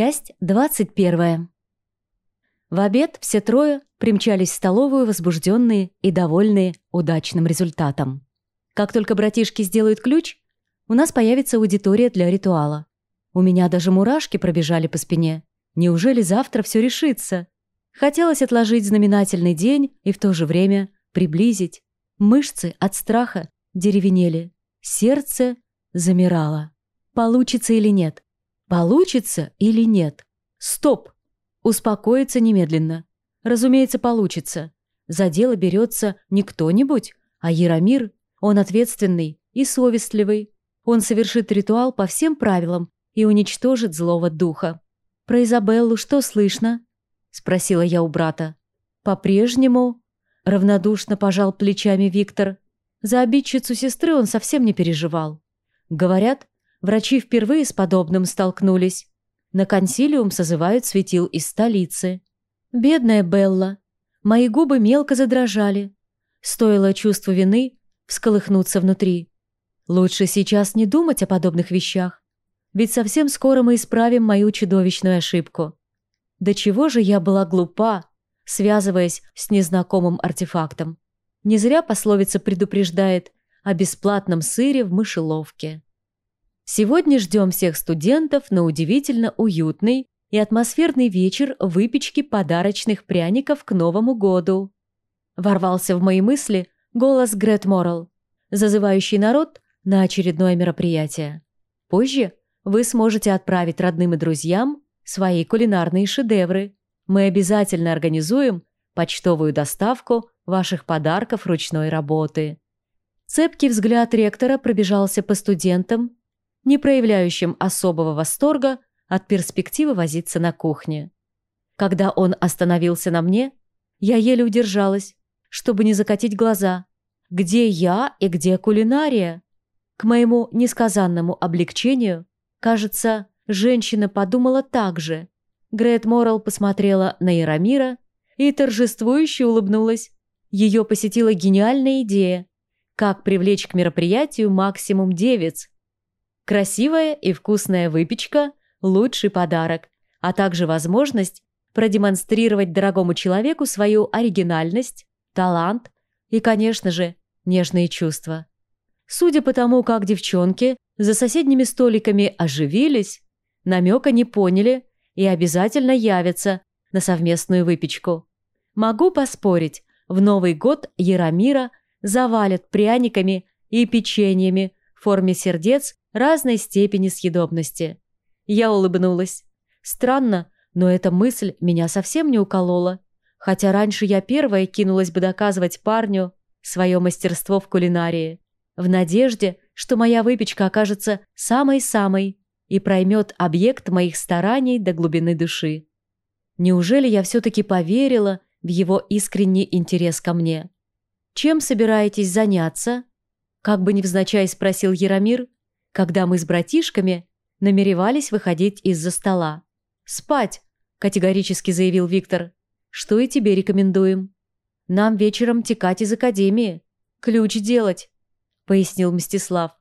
Часть 21. В обед все трое примчались в столовую возбужденные и довольные удачным результатом. Как только братишки сделают ключ, у нас появится аудитория для ритуала. У меня даже мурашки пробежали по спине. Неужели завтра все решится? Хотелось отложить знаменательный день и в то же время приблизить. Мышцы от страха деревенели. Сердце замирало. Получится или нет? Получится или нет? Стоп! Успокоиться немедленно. Разумеется, получится. За дело берется не кто-нибудь, а Яромир. Он ответственный и совестливый. Он совершит ритуал по всем правилам и уничтожит злого духа. «Про Изабеллу что слышно?» – спросила я у брата. «По-прежнему?» – равнодушно пожал плечами Виктор. За обидчицу сестры он совсем не переживал. Говорят, Врачи впервые с подобным столкнулись. На консилиум созывают светил из столицы. Бедная Белла. Мои губы мелко задрожали. Стоило чувству вины всколыхнуться внутри. Лучше сейчас не думать о подобных вещах. Ведь совсем скоро мы исправим мою чудовищную ошибку. До чего же я была глупа, связываясь с незнакомым артефактом. Не зря пословица предупреждает о бесплатном сыре в мышеловке. Сегодня ждем всех студентов на удивительно уютный и атмосферный вечер выпечки подарочных пряников к Новому году. Ворвался в мои мысли голос Грет Моррелл, зазывающий народ на очередное мероприятие. Позже вы сможете отправить родным и друзьям свои кулинарные шедевры. Мы обязательно организуем почтовую доставку ваших подарков ручной работы. Цепкий взгляд ректора пробежался по студентам, не проявляющим особого восторга от перспективы возиться на кухне. Когда он остановился на мне, я еле удержалась, чтобы не закатить глаза. Где я и где кулинария? К моему несказанному облегчению, кажется, женщина подумала так же. Грет Моррелл посмотрела на Яромира и торжествующе улыбнулась. Ее посетила гениальная идея, как привлечь к мероприятию максимум девиц, Красивая и вкусная выпечка – лучший подарок, а также возможность продемонстрировать дорогому человеку свою оригинальность, талант и, конечно же, нежные чувства. Судя по тому, как девчонки за соседними столиками оживились, намека не поняли и обязательно явятся на совместную выпечку. Могу поспорить, в Новый год Яромира завалят пряниками и печеньями в форме сердец разной степени съедобности. Я улыбнулась. Странно, но эта мысль меня совсем не уколола. Хотя раньше я первая кинулась бы доказывать парню свое мастерство в кулинарии. В надежде, что моя выпечка окажется самой-самой и проймет объект моих стараний до глубины души. Неужели я все-таки поверила в его искренний интерес ко мне? «Чем собираетесь заняться?» Как бы невзначай спросил Яромир, когда мы с братишками намеревались выходить из-за стола. «Спать!» – категорически заявил Виктор. «Что и тебе рекомендуем. Нам вечером текать из академии. Ключ делать», – пояснил Мстислав.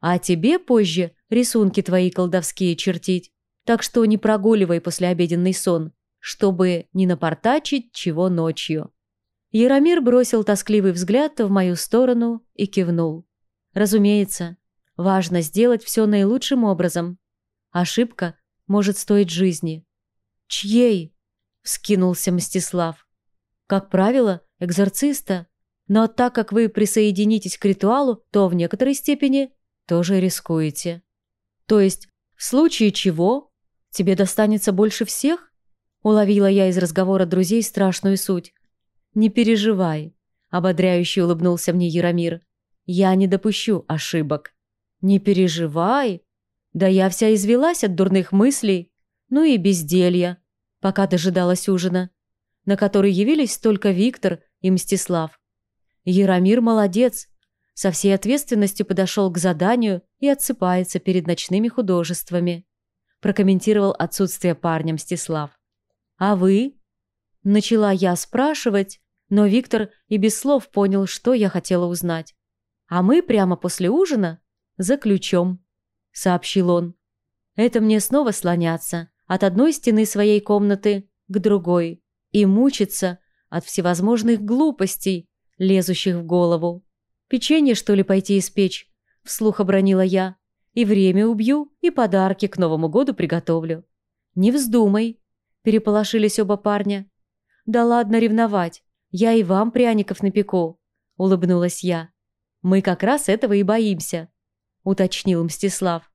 «А тебе позже рисунки твои колдовские чертить. Так что не прогуливай послеобеденный сон, чтобы не напортачить чего ночью». Яромир бросил тоскливый взгляд в мою сторону и кивнул. «Разумеется, Важно сделать все наилучшим образом. Ошибка может стоить жизни. «Чьей?» – вскинулся Мстислав. «Как правило, экзорциста. Но так как вы присоединитесь к ритуалу, то в некоторой степени тоже рискуете. То есть, в случае чего, тебе достанется больше всех?» Уловила я из разговора друзей страшную суть. «Не переживай», – ободряюще улыбнулся мне Яромир. «Я не допущу ошибок». «Не переживай. Да я вся извелась от дурных мыслей, ну и безделья, пока дожидалась ужина, на который явились только Виктор и Мстислав. Яромир молодец, со всей ответственностью подошел к заданию и отсыпается перед ночными художествами», прокомментировал отсутствие парня Мстислав. «А вы?» Начала я спрашивать, но Виктор и без слов понял, что я хотела узнать. «А мы прямо после ужина за ключом», — сообщил он. «Это мне снова слоняться, от одной стены своей комнаты к другой и мучиться от всевозможных глупостей, лезущих в голову. «Печенье, что ли, пойти испечь?» – вслух обронила я. «И время убью, и подарки к Новому году приготовлю». «Не вздумай», – переполошились оба парня. «Да ладно ревновать, я и вам пряников напеку», – улыбнулась я. «Мы как раз этого и боимся», – уточнил Мстислав.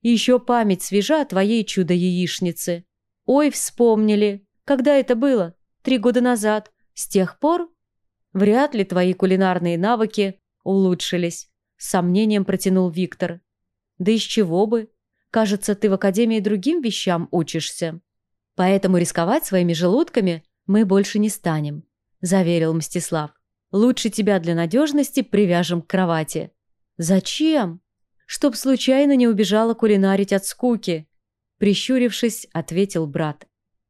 «Еще память свежа о твоей чудо-яичнице». «Ой, вспомнили. Когда это было? Три года назад. С тех пор?» «Вряд ли твои кулинарные навыки улучшились», – с сомнением протянул Виктор. «Да из чего бы? Кажется, ты в академии другим вещам учишься. Поэтому рисковать своими желудками мы больше не станем», – заверил Мстислав. «Лучше тебя для надежности привяжем к кровати». «Зачем?» «Чтоб случайно не убежала кулинарить от скуки», – прищурившись, ответил брат.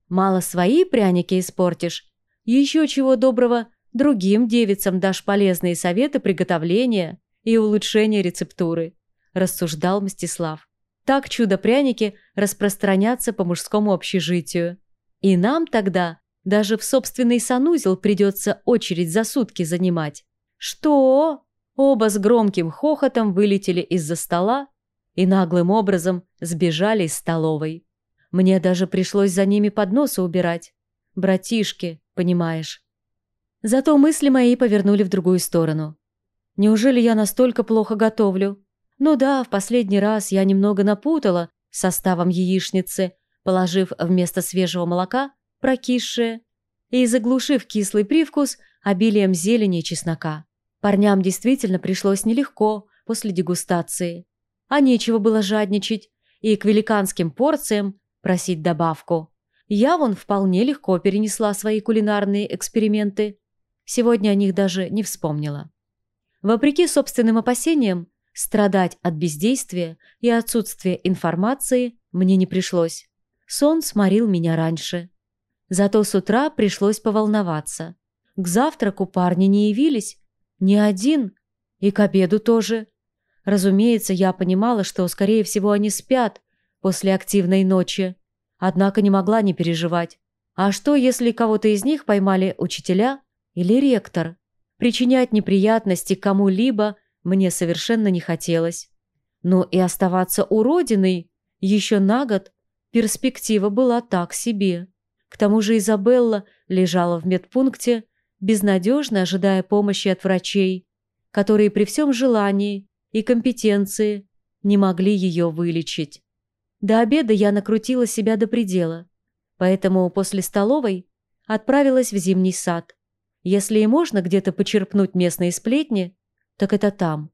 «Мало свои пряники испортишь. Еще чего доброго Другим девицам дашь полезные советы приготовления и улучшения рецептуры», – рассуждал Мстислав. «Так чудо-пряники распространятся по мужскому общежитию. И нам тогда даже в собственный санузел придется очередь за сутки занимать». «Что?» Оба с громким хохотом вылетели из-за стола и наглым образом сбежали из столовой. Мне даже пришлось за ними подносы убирать. Братишки, понимаешь. Зато мысли мои повернули в другую сторону. Неужели я настолько плохо готовлю? Ну да, в последний раз я немного напутала составом яичницы, положив вместо свежего молока прокисшее и заглушив кислый привкус обилием зелени и чеснока. Парням действительно пришлось нелегко после дегустации. А нечего было жадничать и к великанским порциям просить добавку. Я вон вполне легко перенесла свои кулинарные эксперименты. Сегодня о них даже не вспомнила. Вопреки собственным опасениям, страдать от бездействия и отсутствия информации мне не пришлось. Сон сморил меня раньше. Зато с утра пришлось поволноваться. К завтраку парни не явились. Ни один. И к обеду тоже. Разумеется, я понимала, что, скорее всего, они спят после активной ночи. Однако не могла не переживать. А что, если кого-то из них поймали учителя или ректор. Причинять неприятности кому-либо мне совершенно не хотелось. Но и оставаться уродиной еще на год перспектива была так себе. К тому же Изабелла лежала в медпункте, безнадежно ожидая помощи от врачей, которые при всем желании и компетенции не могли ее вылечить. До обеда я накрутила себя до предела, поэтому после столовой отправилась в зимний сад. Если и можно где-то почерпнуть местные сплетни, так это там.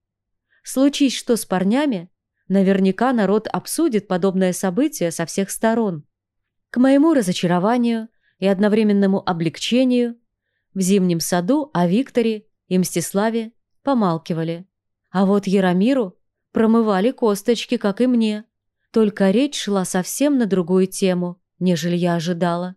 Случись что с парнями, наверняка народ обсудит подобное событие со всех сторон. К моему разочарованию и одновременному облегчению в зимнем саду о Викторе и Мстиславе помалкивали. А вот Яромиру промывали косточки, как и мне. Только речь шла совсем на другую тему, нежели я ожидала.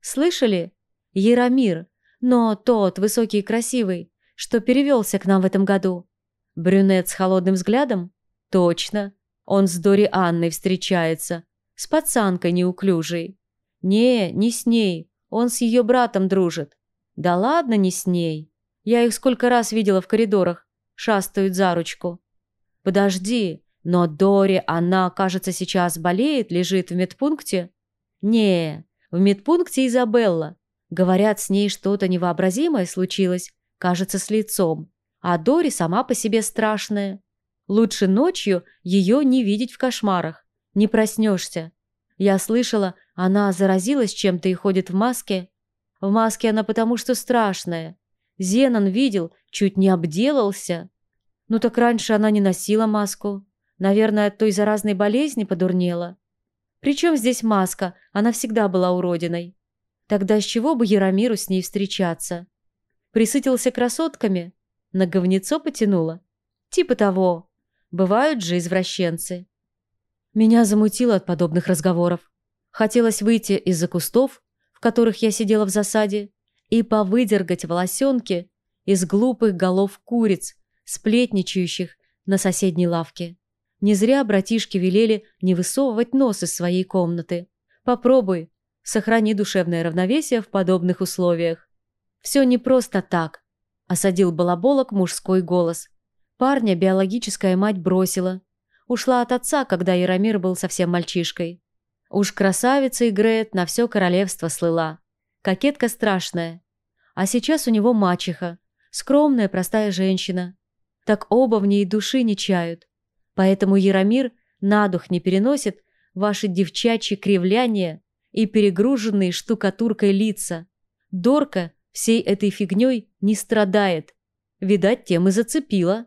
Слышали? Яромир, но тот, высокий и красивый, что перевелся к нам в этом году. Брюнет с холодным взглядом? Точно. Он с Дори Анной встречается. С пацанкой неуклюжей. Не, не с ней. Он с ее братом дружит. Да ладно, не с ней. Я их сколько раз видела в коридорах. Шастают за ручку. Подожди, но Дори, она, кажется, сейчас болеет, лежит в медпункте? Не, в медпункте Изабелла. Говорят, с ней что-то невообразимое случилось, кажется, с лицом. А Дори сама по себе страшная. Лучше ночью ее не видеть в кошмарах. Не проснешься. Я слышала, она заразилась чем-то и ходит в маске. В маске она потому что страшная. Зенон видел, чуть не обделался. Ну так раньше она не носила маску. Наверное, от той заразной болезни подурнела. Причем здесь маска, она всегда была уродиной. Тогда с чего бы Яромиру с ней встречаться? Присытился красотками? На говнецо потянуло? Типа того. Бывают же извращенцы. Меня замутило от подобных разговоров. Хотелось выйти из-за кустов, которых я сидела в засаде, и повыдергать волосенки из глупых голов куриц, сплетничающих на соседней лавке. Не зря братишки велели не высовывать нос из своей комнаты. Попробуй, сохрани душевное равновесие в подобных условиях. Все не просто так, осадил балаболок мужской голос. Парня биологическая мать бросила. Ушла от отца, когда Яромир был совсем мальчишкой. Уж красавица и Грет на все королевство слыла. Кокетка страшная. А сейчас у него мачеха, скромная простая женщина. Так оба в ней души не чают. Поэтому Яромир на дух не переносит ваши девчачьи кривляния и перегруженные штукатуркой лица. Дорка всей этой фигней не страдает. Видать, тем и зацепила.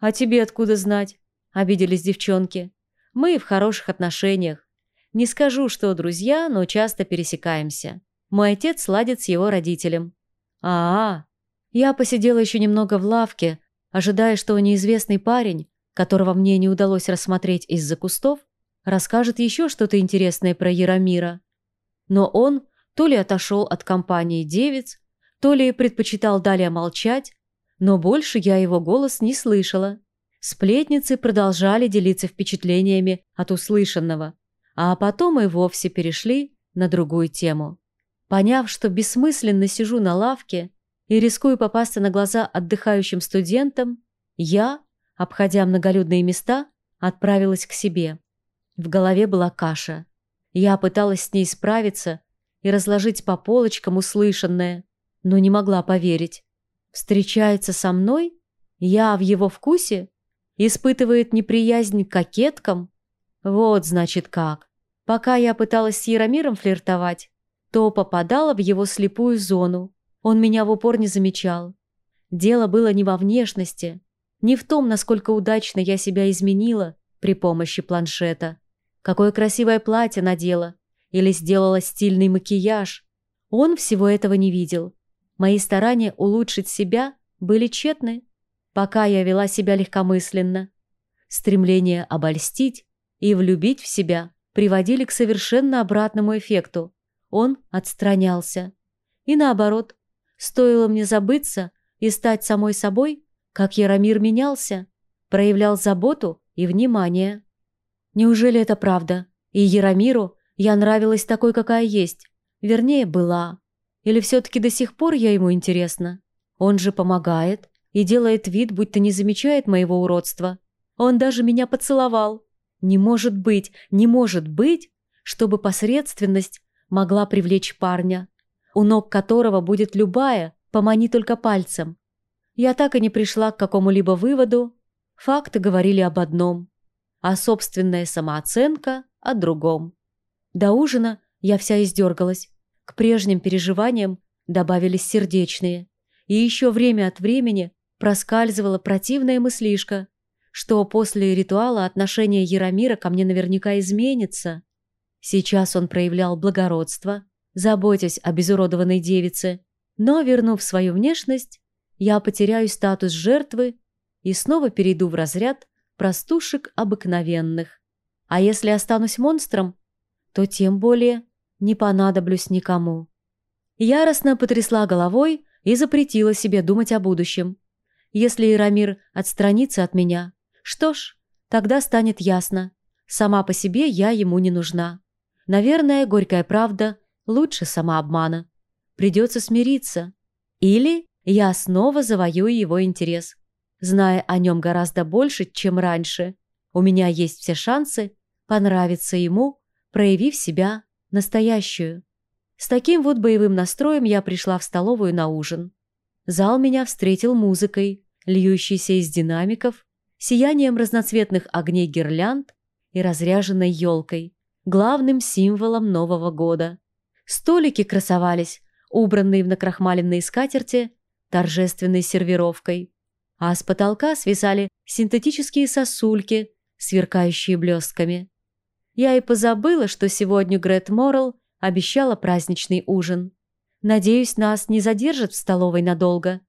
А тебе откуда знать? Обиделись девчонки. Мы в хороших отношениях. Не скажу, что друзья, но часто пересекаемся. Мой отец ладит с его родителем. А, -а, -а. Я посидела еще немного в лавке, ожидая, что неизвестный парень, которого мне не удалось рассмотреть из-за кустов, расскажет еще что-то интересное про Яромира. Но он то ли отошел от компании девиц, то ли предпочитал далее молчать, но больше я его голос не слышала. Сплетницы продолжали делиться впечатлениями от услышанного, а потом и вовсе перешли на другую тему. Поняв, что бессмысленно сижу на лавке и рискую попасться на глаза отдыхающим студентам, я, обходя многолюдные места, отправилась к себе. В голове была каша. Я пыталась с ней справиться и разложить по полочкам услышанное, но не могла поверить. Встречается со мной? Я в его вкусе? Испытывает неприязнь к кокеткам? Вот, значит, как. Пока я пыталась с Яромиром флиртовать, то попадала в его слепую зону. Он меня в упор не замечал. Дело было не во внешности, не в том, насколько удачно я себя изменила при помощи планшета. Какое красивое платье надела или сделала стильный макияж. Он всего этого не видел. Мои старания улучшить себя были тщетны, пока я вела себя легкомысленно. Стремление обольстить и влюбить в себя приводили к совершенно обратному эффекту. Он отстранялся. И наоборот, стоило мне забыться и стать самой собой, как Яромир менялся, проявлял заботу и внимание. Неужели это правда? И Яромиру я нравилась такой, какая есть. Вернее, была. Или все-таки до сих пор я ему интересна? Он же помогает и делает вид, будто не замечает моего уродства. Он даже меня поцеловал. Не может быть, не может быть, чтобы посредственность могла привлечь парня, у ног которого будет любая, помани только пальцем. Я так и не пришла к какому-либо выводу. Факты говорили об одном а собственная самооценка о другом. До ужина я вся издергалась. К прежним переживаниям добавились сердечные. И еще время от времени проскальзывала противная мыслишка, что после ритуала отношение Яромира ко мне наверняка изменится. Сейчас он проявлял благородство, заботясь о безуродованной девице, но, вернув свою внешность, я потеряю статус жертвы и снова перейду в разряд простушек обыкновенных. А если останусь монстром, то тем более не понадоблюсь никому. Яростно потрясла головой и запретила себе думать о будущем. Если Ирамир отстранится от меня, что ж, тогда станет ясно. Сама по себе я ему не нужна. Наверное, горькая правда лучше самообмана. Придется смириться. Или я снова завоюю его интерес. Зная о нем гораздо больше, чем раньше, у меня есть все шансы понравиться ему, проявив себя настоящую. С таким вот боевым настроем я пришла в столовую на ужин. Зал меня встретил музыкой, льющейся из динамиков, сиянием разноцветных огней гирлянд и разряженной елкой, главным символом Нового года. Столики красовались, убранные в накрахмаленные скатерти, торжественной сервировкой а с потолка свисали синтетические сосульки, сверкающие блестками. Я и позабыла, что сегодня Грет Моррелл обещала праздничный ужин. Надеюсь, нас не задержат в столовой надолго.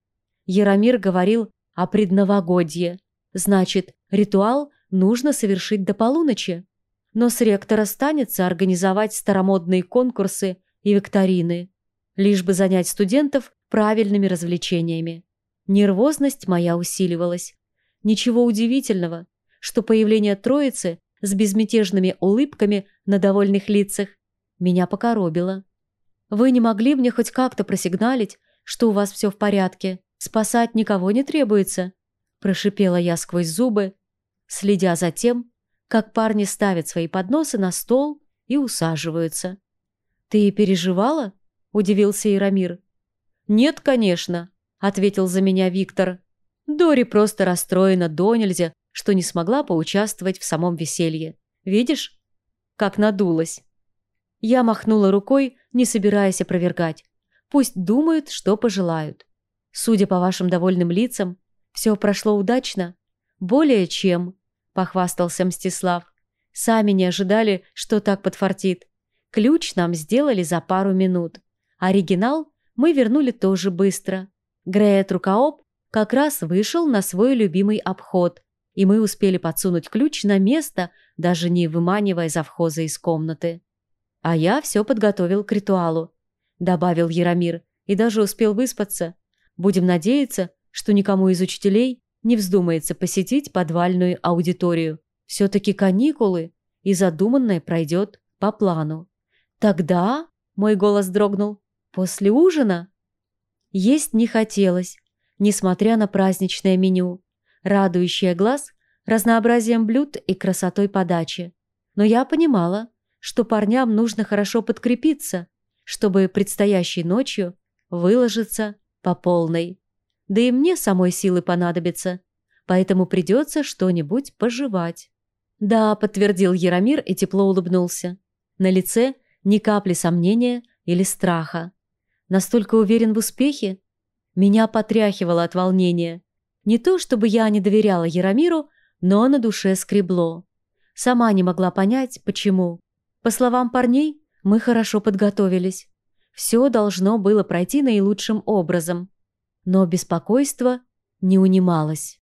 Яромир говорил о предновогодье. Значит, ритуал нужно совершить до полуночи. Но с ректора станется организовать старомодные конкурсы и викторины, лишь бы занять студентов правильными развлечениями. Нервозность моя усиливалась. Ничего удивительного, что появление троицы с безмятежными улыбками на довольных лицах Меня покоробило. «Вы не могли мне хоть как-то просигналить, что у вас все в порядке? Спасать никого не требуется?» Прошипела я сквозь зубы, следя за тем, как парни ставят свои подносы на стол и усаживаются. «Ты переживала?» – удивился Ирамир. «Нет, конечно», – ответил за меня Виктор. Дори просто расстроена до нельзя, что не смогла поучаствовать в самом веселье. Видишь, как надулась. Я махнула рукой, не собираясь опровергать. Пусть думают, что пожелают. Судя по вашим довольным лицам, все прошло удачно. Более чем, похвастался Мстислав. Сами не ожидали, что так подфартит. Ключ нам сделали за пару минут. Оригинал мы вернули тоже быстро. Греет Рукаоп как раз вышел на свой любимый обход, и мы успели подсунуть ключ на место, даже не выманивая завхоза из комнаты. А я все подготовил к ритуалу, добавил Яромир, и даже успел выспаться. Будем надеяться, что никому из учителей не вздумается посетить подвальную аудиторию. Все-таки каникулы, и задуманное пройдет по плану. Тогда, мой голос дрогнул, после ужина? Есть не хотелось, несмотря на праздничное меню, радующее глаз разнообразием блюд и красотой подачи. Но я понимала, что парням нужно хорошо подкрепиться, чтобы предстоящей ночью выложиться по полной. Да и мне самой силы понадобятся, поэтому придется что-нибудь пожевать. «Да», — подтвердил Яромир и тепло улыбнулся. На лице ни капли сомнения или страха. Настолько уверен в успехе? Меня потряхивало от волнения. Не то, чтобы я не доверяла Яромиру, но на душе скребло. Сама не могла понять, почему. По словам парней, мы хорошо подготовились. Все должно было пройти наилучшим образом. Но беспокойство не унималось.